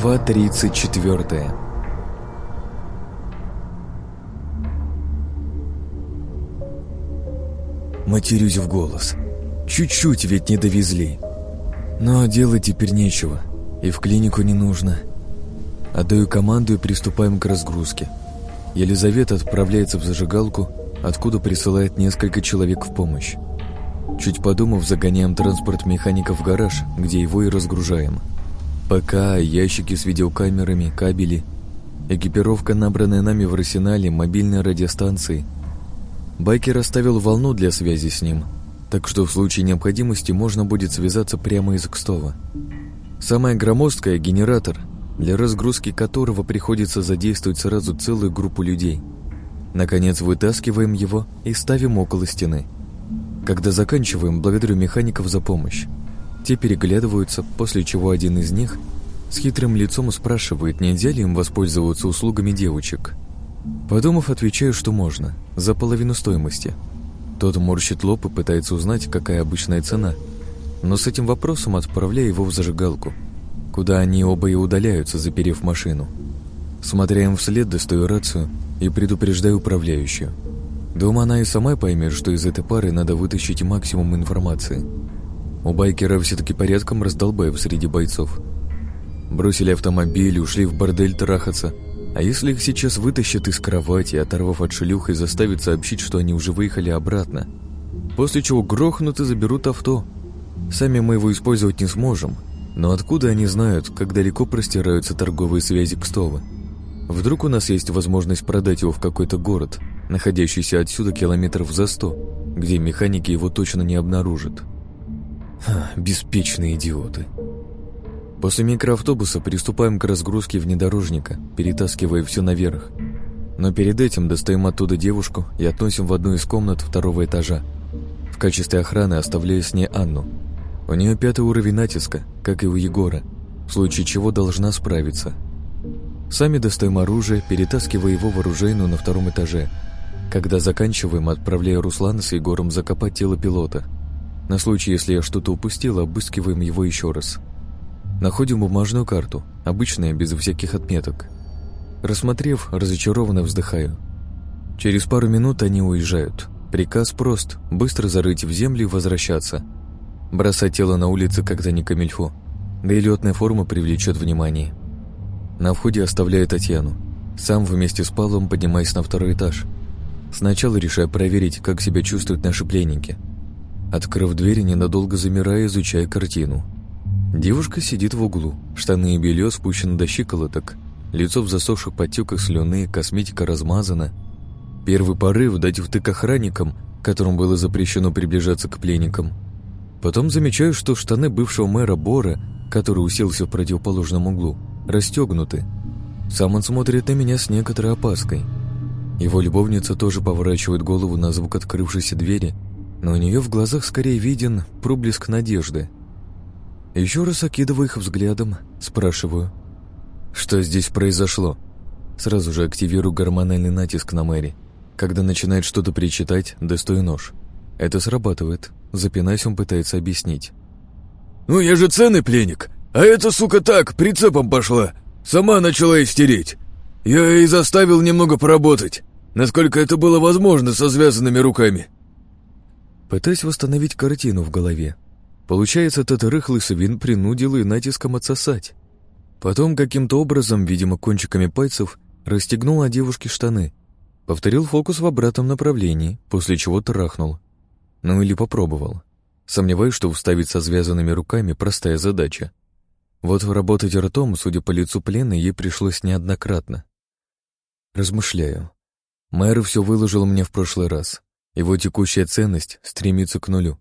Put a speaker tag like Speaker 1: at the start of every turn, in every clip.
Speaker 1: Глава 34 Матерюсь в голос. Чуть-чуть ведь не довезли. Но делать теперь нечего, и в клинику не нужно. Отдаю команду и приступаем к разгрузке. Елизавета отправляется в зажигалку, откуда присылает несколько человек в помощь. Чуть подумав, загоняем транспорт механика в гараж, где его и разгружаем. ПК, ящики с видеокамерами, кабели, экипировка, набранная нами в арсенале, мобильные радиостанции. Байкер оставил волну для связи с ним, так что в случае необходимости можно будет связаться прямо из Кстова. Самое громоздкое — генератор, для разгрузки которого приходится задействовать сразу целую группу людей. Наконец вытаскиваем его и ставим около стены. Когда заканчиваем, благодарю механиков за помощь. Те переглядываются, после чего один из них с хитрым лицом спрашивает, нельзя ли им воспользоваться услугами девочек. Подумав, отвечаю, что можно, за половину стоимости. Тот морщит лоб и пытается узнать, какая обычная цена, но с этим вопросом отправляю его в зажигалку, куда они оба и удаляются, заперев машину. Смотря им вслед, достаю рацию и предупреждаю управляющую. Думаю, она и сама поймет, что из этой пары надо вытащить максимум информации – у байкера все-таки порядком раздолбаев среди бойцов. Бросили автомобиль ушли в бордель трахаться. А если их сейчас вытащат из кровати, оторвав от шлюх и заставят сообщить, что они уже выехали обратно? После чего грохнут и заберут авто. Сами мы его использовать не сможем. Но откуда они знают, как далеко простираются торговые связи Кстова? Вдруг у нас есть возможность продать его в какой-то город, находящийся отсюда километров за сто, где механики его точно не обнаружат. Ха, беспечные идиоты. После микроавтобуса приступаем к разгрузке внедорожника, перетаскивая все наверх. Но перед этим достаем оттуда девушку и относим в одну из комнат второго этажа. В качестве охраны оставляю с ней Анну. У нее пятый уровень натиска, как и у Егора, в случае чего должна справиться. Сами достаем оружие, перетаскивая его в оружейную на втором этаже. Когда заканчиваем, отправляю Руслана с Егором закопать тело пилота – на случай, если я что-то упустил, обыскиваем его еще раз. Находим бумажную карту, обычная, без всяких отметок. Рассмотрев, разочарованно вздыхаю. Через пару минут они уезжают. Приказ прост – быстро зарыть в землю и возвращаться. Бросать тело на улице как-то не камильфо, да и летная форма привлечет внимание. На входе оставляю Татьяну. Сам вместе с Павлом поднимаюсь на второй этаж. Сначала решаю проверить, как себя чувствуют наши пленники – Открыв дверь, ненадолго замирая, изучая картину. Девушка сидит в углу, штаны и белье спущены до щиколоток, лицо в засохших подтеках слюны, косметика размазана. Первый порыв дать втык охранникам, которым было запрещено приближаться к пленникам. Потом замечаю, что штаны бывшего мэра Бора, который уселся в противоположном углу, расстегнуты. Сам он смотрит на меня с некоторой опаской. Его любовница тоже поворачивает голову на звук открывшейся двери – но у нее в глазах скорее виден проблеск надежды. Еще раз окидываю их взглядом, спрашиваю, что здесь произошло. Сразу же активирую гормональный натиск на Мэри. Когда начинает что-то причитать, достаю нож. Это срабатывает. Запинаясь, он пытается объяснить.
Speaker 2: «Ну, я же ценный пленник, а эта сука так, прицепом пошла. Сама начала истереть. Я и заставил немного поработать, насколько это было возможно со связанными руками.
Speaker 1: Пытаясь восстановить картину в голове. Получается, этот рыхлый свин принудил и натиском отсосать. Потом каким-то образом, видимо, кончиками пальцев, расстегнул от девушки штаны. Повторил фокус в обратном направлении, после чего трахнул. Ну или попробовал. Сомневаюсь, что вставить со связанными руками простая задача. Вот работать ртом, судя по лицу пленной, ей пришлось неоднократно. Размышляю. Мэр все выложил мне в прошлый раз. Его текущая ценность стремится к нулю.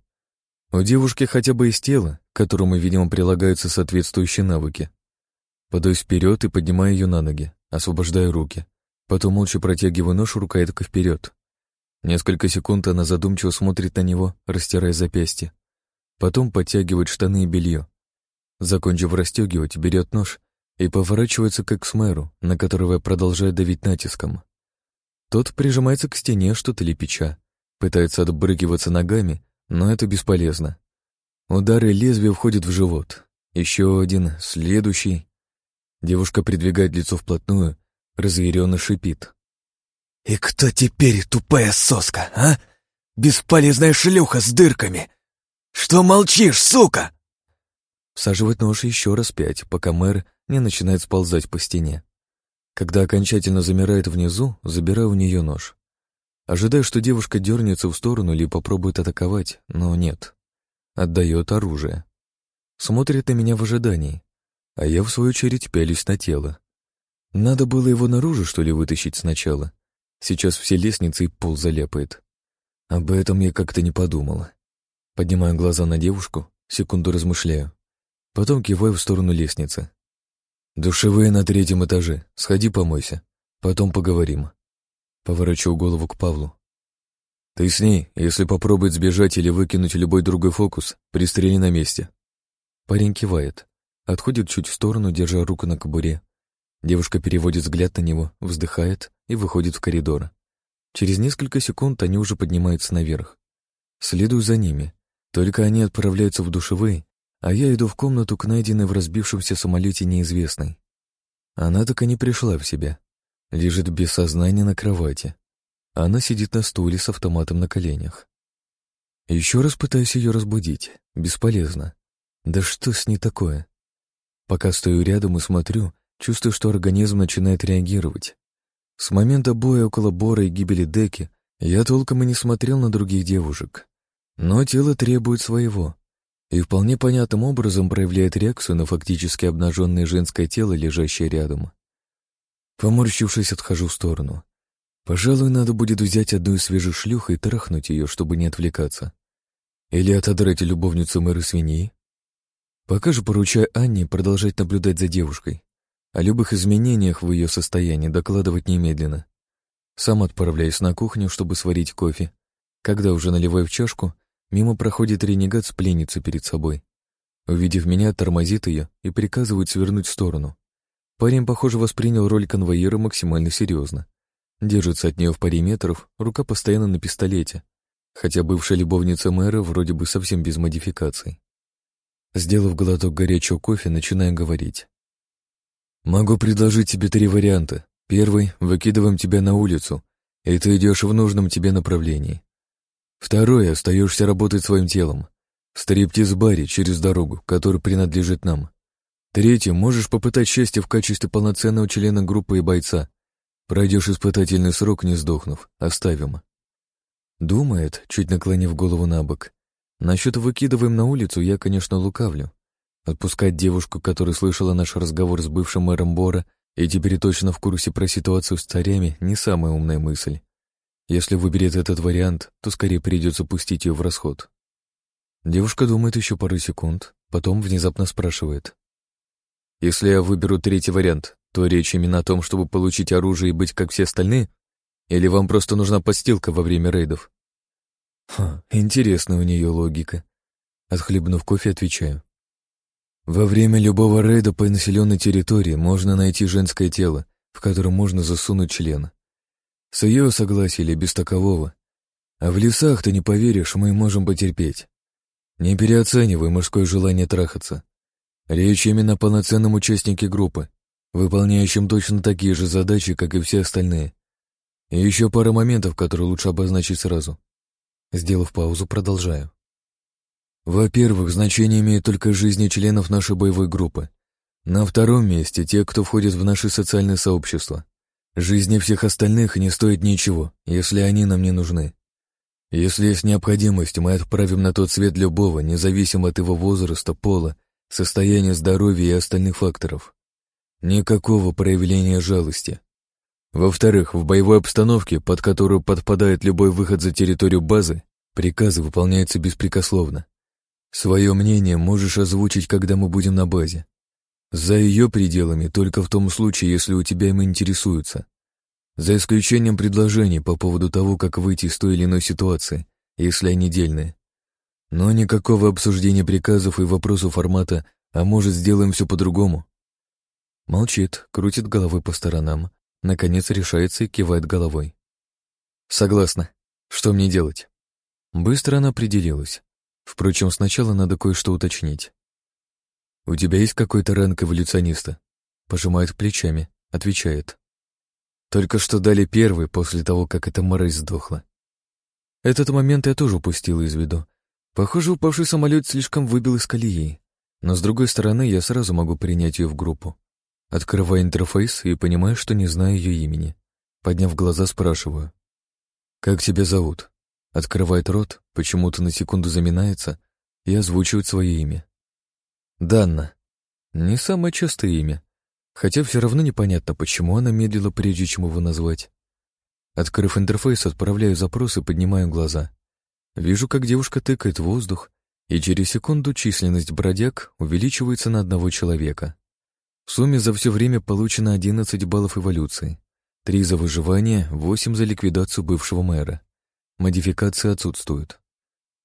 Speaker 1: У девушки хотя бы есть тело, к которому, видимо, прилагаются соответствующие навыки. Подаюсь вперед и поднимаю ее на ноги, освобождаю руки. Потом молча протягиваю нож рукояткой вперед. Несколько секунд она задумчиво смотрит на него, растирая запястье. Потом подтягивает штаны и белье. Закончив расстегивать, берет нож и поворачивается к эксмеру, на которого я продолжаю давить натиском. Тот прижимается к стене, что-то лепеча. Пытается отбрыкиваться ногами, но это бесполезно. Удары лезвия входят в живот. Еще один, следующий. Девушка придвигает лицо вплотную, разъяренно шипит.
Speaker 2: «И кто теперь тупая соска, а? Бесполезная шлюха с дырками! Что молчишь, сука?»
Speaker 1: Всаживает нож еще раз пять, пока мэр не начинает сползать по стене. Когда окончательно замирает внизу, забираю у нее нож. Ожидаю, что девушка дернется в сторону или попробует атаковать, но нет. Отдает оружие. Смотрит на меня в ожидании, а я, в свою очередь, пялюсь на тело. Надо было его наружу, что ли, вытащить сначала. Сейчас все лестницы и пол заляпает. Об этом я как-то не подумала. Поднимаю глаза на девушку, секунду размышляю. Потом киваю в сторону лестницы. «Душевые на третьем этаже. Сходи помойся. Потом поговорим». Поворачиваю голову к Павлу. «Ты с ней, если попробует сбежать или выкинуть любой другой фокус, пристрели на месте». Парень кивает, отходит чуть в сторону, держа руку на кобуре. Девушка переводит взгляд на него, вздыхает и выходит в коридор. Через несколько секунд они уже поднимаются наверх. Следую за ними. Только они отправляются в душевые, а я иду в комнату к найденной в разбившемся самолете неизвестной. Она так и не пришла в себя. Лежит без сознания на кровати. Она сидит на стуле с автоматом на коленях. Еще раз пытаюсь ее разбудить. Бесполезно. Да что с ней такое? Пока стою рядом и смотрю, чувствую, что организм начинает реагировать. С момента боя около Бора и гибели Деки я толком и не смотрел на других девушек. Но тело требует своего и вполне понятным образом проявляет реакцию на фактически обнаженное женское тело, лежащее рядом. Поморщившись, отхожу в сторону. Пожалуй, надо будет взять одну из свежих шлюх и трахнуть ее, чтобы не отвлекаться. Или отодрать любовницу мэры свиньи. Пока же поручаю Анне продолжать наблюдать за девушкой. О любых изменениях в ее состоянии докладывать немедленно. Сам отправляюсь на кухню, чтобы сварить кофе. Когда уже наливаю в чашку, Мимо проходит ренегат с пленницей перед собой. Увидев меня, тормозит ее и приказывает свернуть в сторону. Парень, похоже, воспринял роль конвоира максимально серьезно. Держится от нее в паре метров, рука постоянно на пистолете, хотя бывшая любовница мэра вроде бы совсем без модификаций. Сделав глоток горячего кофе, начинаю говорить. «Могу предложить тебе три варианта. Первый — выкидываем тебя на улицу, и ты идешь в нужном тебе направлении. Второе, остаешься работать своим телом. В стриптиз-баре через дорогу, который принадлежит нам. Третье, можешь попытать счастье в качестве полноценного члена группы и бойца. Пройдешь испытательный срок, не сдохнув. Оставим. Думает, чуть наклонив голову на бок. Насчет выкидываем на улицу я, конечно, лукавлю. Отпускать девушку, которая слышала наш разговор с бывшим мэром Бора и теперь точно в курсе про ситуацию с царями, не самая умная мысль. Если выберет этот вариант, то скорее придется пустить ее в расход. Девушка думает еще пару секунд, потом внезапно спрашивает. «Если я выберу третий вариант, то речь именно о том, чтобы получить оружие и быть как все остальные? Или вам просто нужна подстилка во время рейдов?» Ха, интересная у нее логика. Отхлебнув кофе, отвечаю. Во время любого рейда по населенной территории можно найти женское тело, в котором можно засунуть член. С ее согласия или без такового. А в лесах, ты не поверишь, мы можем потерпеть. Не переоценивай мужское желание трахаться. Речь именно о полноценном участнике группы, выполняющем точно такие же задачи, как и все остальные. И еще пара моментов, которые лучше обозначить сразу. Сделав паузу, продолжаю. Во-первых, значение имеет только жизни членов нашей боевой группы. На втором месте те, кто входит в наши социальные сообщества. Жизни всех остальных не стоит ничего, если они нам не нужны. Если есть необходимость, мы отправим на тот свет любого, независимо от его возраста, пола, состояния здоровья и остальных факторов. Никакого проявления жалости. Во-вторых, в боевой обстановке, под которую подпадает любой выход за территорию базы, приказы выполняются беспрекословно. Свое мнение можешь озвучить, когда мы будем на базе. За ее пределами только в том случае, если у тебя им интересуются. За исключением предложений по поводу того, как выйти из той или иной ситуации, если они дельные. Но никакого обсуждения приказов и вопросов формата «а может, сделаем все по-другому?» Молчит, крутит головой по сторонам, наконец решается и кивает головой. «Согласна. Что мне делать?» Быстро она определилась. Впрочем, сначала надо кое-что уточнить. «У тебя есть какой-то ранг эволюциониста?» Пожимает плечами, отвечает. Только что дали первый после того, как эта мразь сдохла. Этот момент я тоже упустил из виду. Похоже, упавший самолет слишком выбил из колеи. Но с другой стороны, я сразу могу принять ее в группу. Открываю интерфейс и понимаю, что не знаю ее имени. Подняв глаза, спрашиваю. «Как тебя зовут?» Открывает рот, почему-то на секунду заминается и озвучивает свое имя. Данна. Не самое частое имя, хотя все равно непонятно, почему она медлила, прежде чем его назвать. Открыв интерфейс, отправляю запрос и поднимаю глаза. Вижу, как девушка тыкает воздух, и через секунду численность бродяг увеличивается на одного человека. В сумме за все время получено 11 баллов эволюции. 3 за выживание, 8 за ликвидацию бывшего мэра. Модификации отсутствуют.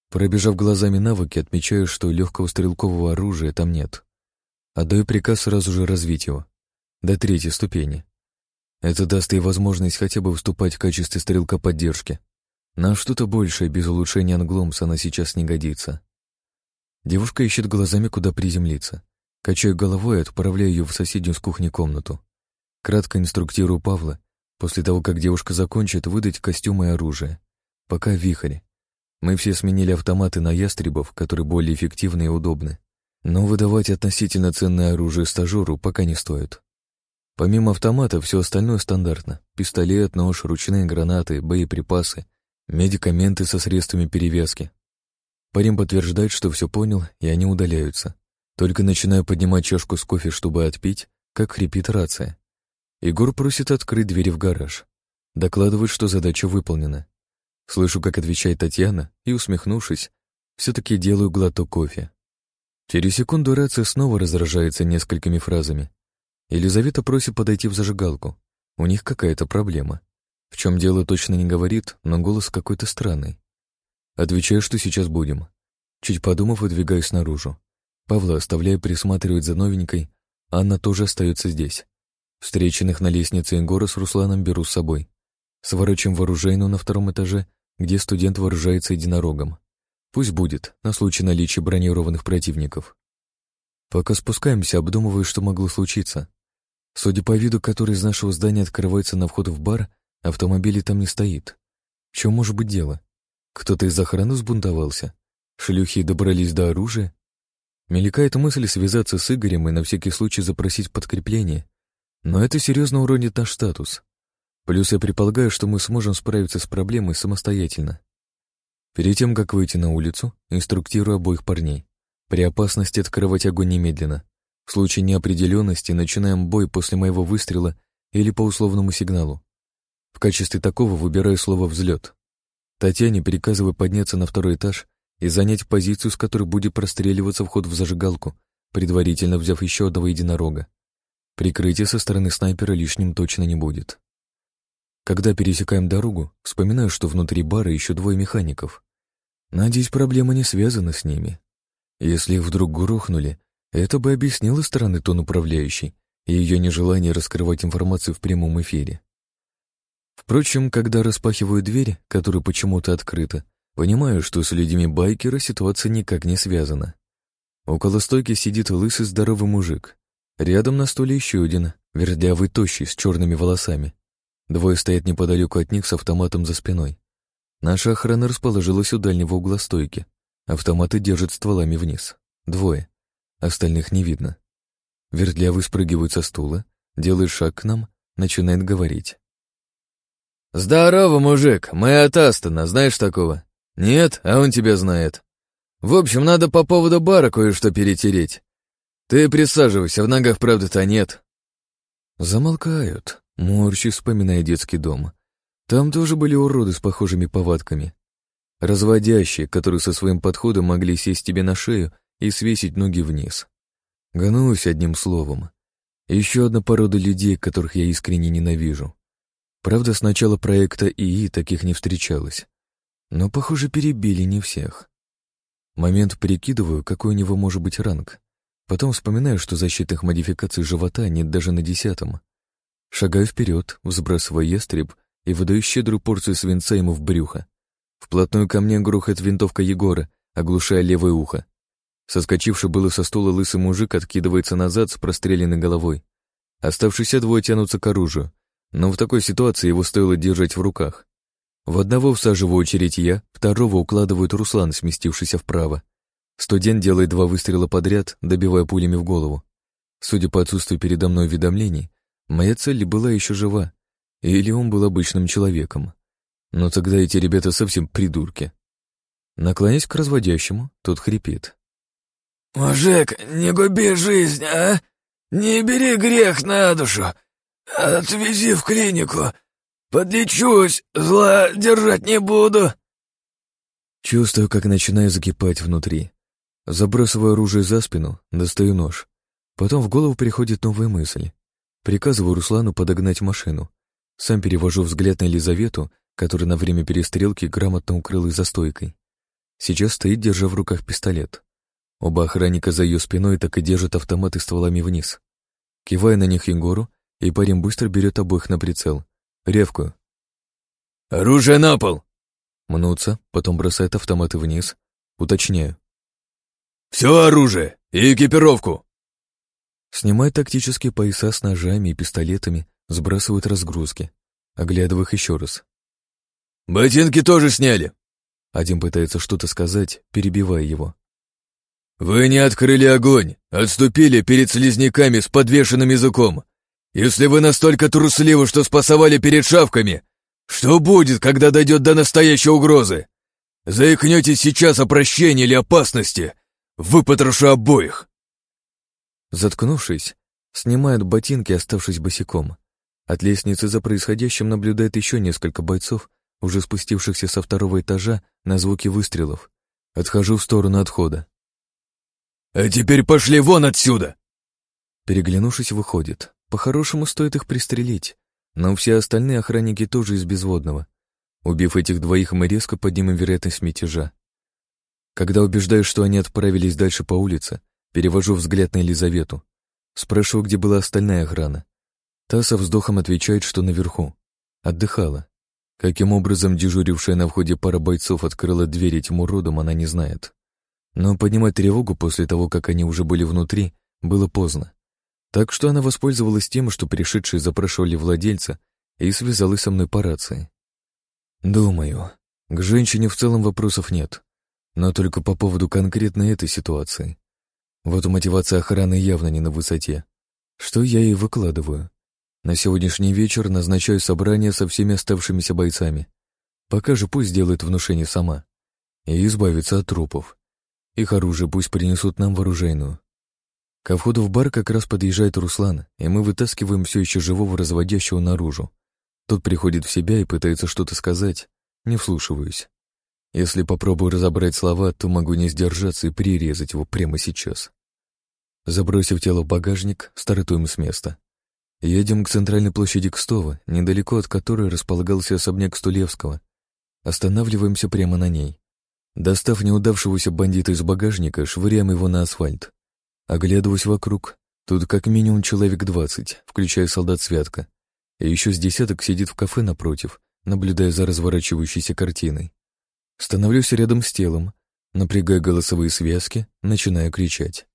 Speaker 1: Пробежав глазами навыки, отмечаю, что легкого стрелкового оружия там нет. Отдаю приказ сразу же развить его. До третьей ступени. Это даст ей возможность хотя бы выступать в качестве стрелка поддержки. На что-то большее без улучшения англомс она сейчас не годится. Девушка ищет глазами, куда приземлиться. Качаю головой отправляю ее в соседнюю с кухни комнату. Кратко инструктирую Павла, после того, как девушка закончит, выдать костюмы и оружие. Пока вихрь. Мы все сменили автоматы на ястребов, которые более эффективны и удобны. Но выдавать относительно ценное оружие стажеру пока не стоит. Помимо автомата, все остальное стандартно. Пистолет, нож, ручные гранаты, боеприпасы, медикаменты со средствами перевязки. Парень подтверждает, что все понял, и они удаляются. Только начинаю поднимать чашку с кофе, чтобы отпить, как хрипит рация. Егор просит открыть двери в гараж. Докладывает, что задача выполнена. Слышу, как отвечает Татьяна, и, усмехнувшись, все-таки делаю глоток кофе. Через секунду рация снова раздражается несколькими фразами. Елизавета просит подойти в зажигалку. У них какая-то проблема. В чем дело точно не говорит, но голос какой-то странный. Отвечаю, что сейчас будем. Чуть подумав, выдвигаюсь наружу. Павла оставляю присматривать за новенькой, Анна тоже остается здесь. Встреченных на лестнице Егора с Русланом беру с собой. Сворачиваем в на втором этаже, где студент вооружается единорогом. Пусть будет, на случай наличия бронированных противников. Пока спускаемся, обдумываю, что могло случиться. Судя по виду, который из нашего здания открывается на вход в бар, автомобиля там не стоит. В чем может быть дело? Кто-то из охраны сбунтовался? Шлюхи добрались до оружия? Мелькает мысль связаться с Игорем и на всякий случай запросить подкрепление. Но это серьезно уронит наш статус. Плюс я предполагаю, что мы сможем справиться с проблемой самостоятельно. Перед тем, как выйти на улицу, инструктирую обоих парней. При опасности открывать огонь немедленно. В случае неопределенности начинаем бой после моего выстрела или по условному сигналу. В качестве такого выбираю слово «взлет». Татьяне приказываю подняться на второй этаж и занять позицию, с которой будет простреливаться вход в зажигалку, предварительно взяв еще одного единорога. Прикрытие со стороны снайпера лишним точно не будет. Когда пересекаем дорогу, вспоминаю, что внутри бара еще двое механиков. Надеюсь, проблема не связана с ними. Если их вдруг грохнули, это бы объяснило стороны тон управляющей и ее нежелание раскрывать информацию в прямом эфире. Впрочем, когда распахиваю дверь, которая почему-то открыта, понимаю, что с людьми байкера ситуация никак не связана. Около стойки сидит лысый здоровый мужик. Рядом на столе еще один, вертлявый тощий, с черными волосами. Двое стоят неподалеку от них с автоматом за спиной. Наша охрана расположилась у дальнего угла стойки. Автоматы держат стволами вниз. Двое. Остальных не видно. Вертлявый спрыгивает со стула, делает шаг к нам, начинает говорить.
Speaker 2: «Здорово, мужик, мы от Астона, знаешь такого?» «Нет, а он тебя знает. В общем, надо по поводу бара кое-что перетереть. Ты присаживайся, в ногах правда-то нет».
Speaker 1: Замолкают. Морщи, вспоминая детский дом. Там тоже были уроды с похожими повадками. Разводящие, которые со своим подходом могли сесть тебе на шею и свесить ноги вниз. Гнусь одним словом. Еще одна порода людей, которых я искренне ненавижу. Правда, с начала проекта ИИ таких не встречалось. Но, похоже, перебили не всех. Момент прикидываю, какой у него может быть ранг. Потом вспоминаю, что защитных модификаций живота нет даже на десятом. Шагаю вперед, взбрасывая ястреб и выдаю щедрую порцию свинца ему в брюхо. Вплотную ко мне грохает винтовка Егора, оглушая левое ухо. Соскочивший было со стула лысый мужик откидывается назад с простреленной головой. Оставшиеся двое тянутся к оружию, но в такой ситуации его стоило держать в руках. В одного всаживаю очередь я, второго укладывает Руслан, сместившийся вправо. Студент делает два выстрела подряд, добивая пулями в голову. Судя по отсутствию передо мной уведомлений, моя цель была еще жива, или он был обычным человеком. Но тогда эти ребята совсем придурки. Наклонясь к разводящему, тот хрипит.
Speaker 3: «Мужик, не губи жизнь, а? Не бери грех на душу. Отвези в клинику. Подлечусь, зла держать не буду».
Speaker 1: Чувствую, как начинаю закипать внутри. Забрасываю оружие за спину, достаю нож. Потом в голову приходит новая мысль. Приказываю Руслану подогнать машину. Сам перевожу взгляд на Елизавету, которая на время перестрелки грамотно укрылась за стойкой. Сейчас стоит, держа в руках пистолет. Оба охранника за ее спиной так и держат автоматы стволами вниз. Кивая на них Егору, и парень быстро берет обоих на прицел. Ревкую.
Speaker 2: «Оружие на пол!»
Speaker 1: Мнутся, потом бросает автоматы вниз. Уточняю.
Speaker 2: «Все оружие и экипировку!»
Speaker 1: Снимают тактические пояса с ножами и пистолетами, сбрасывают разгрузки. Оглядываю их еще раз.
Speaker 2: «Ботинки тоже сняли!»
Speaker 1: Один пытается что-то сказать, перебивая его.
Speaker 2: «Вы не открыли огонь, отступили перед слизняками с подвешенным языком. Если вы настолько трусливы, что спасовали перед шавками, что будет, когда дойдет до настоящей угрозы? Заикнетесь сейчас о прощении или опасности, выпотрошу обоих!»
Speaker 1: Заткнувшись, снимают ботинки, оставшись босиком. От лестницы за происходящим наблюдает еще несколько бойцов, уже спустившихся со второго этажа на звуки выстрелов. Отхожу в сторону отхода.
Speaker 2: «А теперь пошли вон отсюда!»
Speaker 1: Переглянувшись, выходит. По-хорошему стоит их пристрелить, но все остальные охранники тоже из безводного. Убив этих двоих, мы резко поднимем вероятность мятежа. Когда убеждаюсь, что они отправились дальше по улице, перевожу взгляд на Елизавету. Спрашиваю, где была остальная охрана. Та со вздохом отвечает, что наверху. Отдыхала. Каким образом дежурившая на входе пара бойцов открыла дверь этим уродам, она не знает. Но поднимать тревогу после того, как они уже были внутри, было поздно. Так что она воспользовалась тем, что пришедшие запрашивали владельца, и связалась со мной по рации. Думаю, к женщине в целом вопросов нет, но только по поводу конкретно этой ситуации. Вот мотивация охраны явно не на высоте. Что я и выкладываю. На сегодняшний вечер назначаю собрание со всеми оставшимися бойцами. Пока же пусть сделает внушение сама. И избавится от трупов. Их оружие пусть принесут нам вооруженную. Ко входу в бар как раз подъезжает Руслан, и мы вытаскиваем все еще живого разводящего наружу. Тот приходит в себя и пытается что-то сказать, не вслушиваюсь. Если попробую разобрать слова, то могу не сдержаться и прирезать его прямо сейчас. Забросив тело в багажник, стартуем с места. Едем к центральной площади Кстова, недалеко от которой располагался особняк Стулевского. Останавливаемся прямо на ней. Достав неудавшегося бандита из багажника, швыряем его на асфальт. Оглядываюсь вокруг. Тут как минимум человек двадцать, включая солдат Святка. И еще с десяток сидит в кафе напротив, наблюдая за разворачивающейся картиной. Становлюсь рядом с телом, напрягая голосовые связки, начинаю кричать.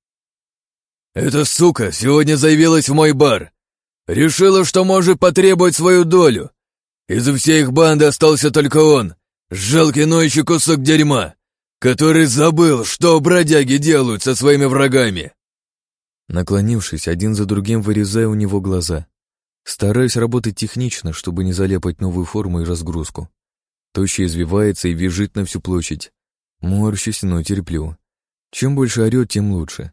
Speaker 2: «Эта сука сегодня заявилась в мой бар. Решила, что может потребовать свою долю. Из всей их банды остался только он, жалкий ноющий кусок дерьма, который забыл, что бродяги делают со своими врагами.
Speaker 1: Наклонившись, один за другим вырезаю у него глаза. Стараюсь работать технично, чтобы не заляпать новую форму и разгрузку. Тощий извивается и визжит на всю площадь. Морщусь, но терплю. Чем больше орет, тем лучше.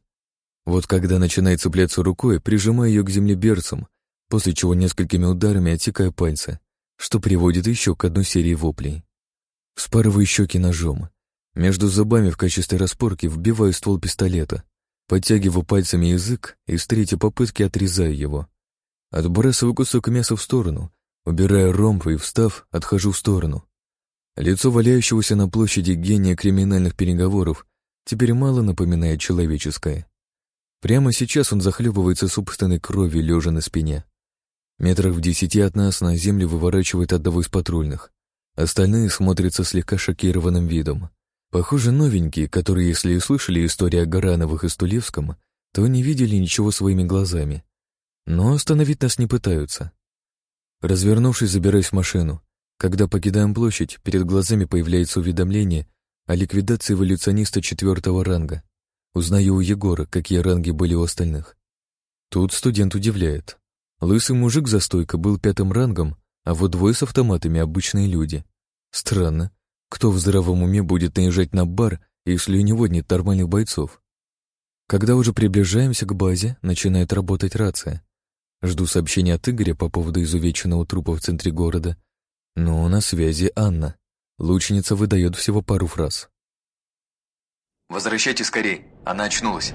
Speaker 1: Вот когда начинает цепляться рукой, прижимаю ее к земле берцем, после чего несколькими ударами отсекаю пальцы, что приводит еще к одной серии воплей. Вспарываю щеки ножом. Между зубами в качестве распорки вбиваю ствол пистолета. Подтягиваю пальцами язык и с третьей попытки отрезаю его. Отбрасываю кусок мяса в сторону, убираю ромб и, встав, отхожу в сторону. Лицо валяющегося на площади гения криминальных переговоров теперь мало напоминает человеческое. Прямо сейчас он захлебывается собственной кровью, лежа на спине. Метрах в десяти от нас на землю выворачивает одного из патрульных. Остальные смотрятся слегка шокированным видом. Похоже, новенькие, которые, если и слышали историю о Гарановых и Стулевском, то не видели ничего своими глазами. Но остановить нас не пытаются. Развернувшись, забираюсь в машину. Когда покидаем площадь, перед глазами появляется уведомление о ликвидации эволюциониста четвертого ранга. Узнаю у Егора, какие ранги были у остальных. Тут студент удивляет. Лысый мужик за стойкой был пятым рангом, а вот двое с автоматами — обычные люди. Странно. Кто в здравом уме будет наезжать на бар, если у него нет нормальных бойцов? Когда уже приближаемся к базе, начинает работать рация. Жду сообщения от Игоря по поводу изувеченного трупа в центре города. Но на связи Анна. Лучница выдает всего пару фраз.
Speaker 4: «Возвращайте скорей, она очнулась».